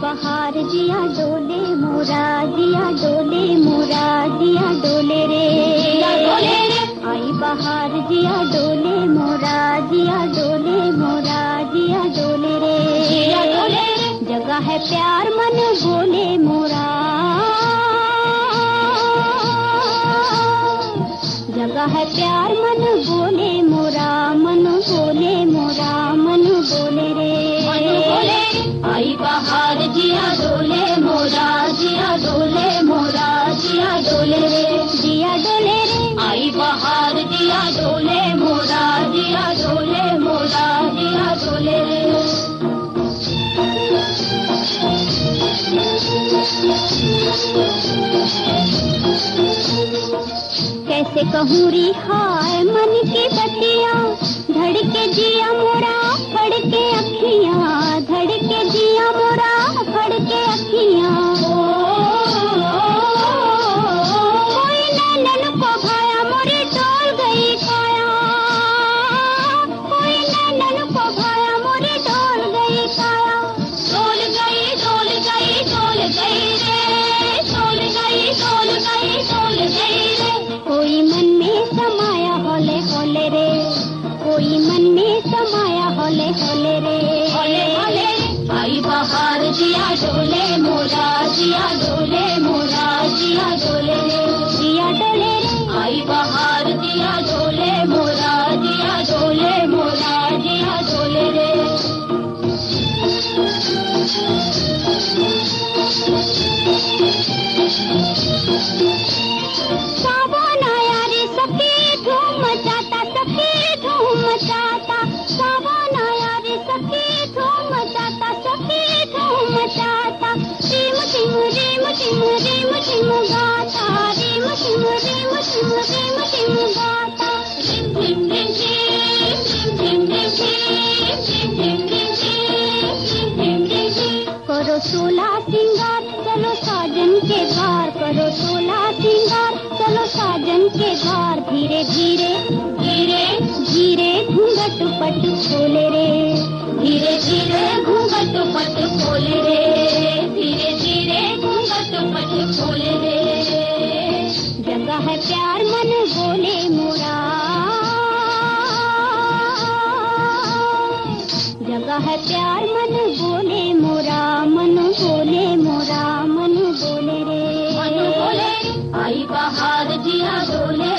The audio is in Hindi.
बहार दिया डोले मोरा दिया डोले मोरा दिया डोले रे। आई बहार दिया डोले मोरा दिया डोले मोरा दिया डोले रे। जगह है प्यार मन बोले मोरा। जगह है प्यार मन बोले मोरा, मन बोले मोरा, मन बोले रे। बोले, आई बहार जिया डोले कैसे कहूँ रिहाय मन के बतिया धड़के जिया मोरा फड़के अखियाँ। होले रे। कोई मन में समाया होले होले रे। होले होले। आई बाहर जिया डोले मोरा जिया डोले मोरा जिया डोले। रे जिया डोले रे। आई बाहर जिया डोले मोरा जिया डोले मोरा जिया डोले रे। सावन धीरे। धीरे। धीरे धीरे घूंघट पट खोले रे। है प्यार मन बोले मोरा। जगह है प्यार मन बोले मोरा, मन बोले मोरा, मन बोले रे। मन बोले आई बहार जिया डोले